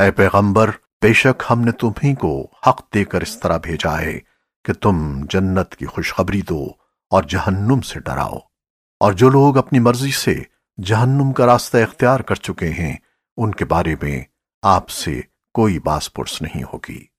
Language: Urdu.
اے پیغمبر، بے شک ہم نے تمہیں کو حق دے کر اس طرح بھیجا ہے کہ تم جنت کی خوشخبری دو اور جہنم سے ڈراؤ۔ اور جو لوگ اپنی مرضی سے جہنم کا راستہ اختیار کر چکے ہیں، ان کے بارے میں آپ سے کوئی باس پرس نہیں ہوگی۔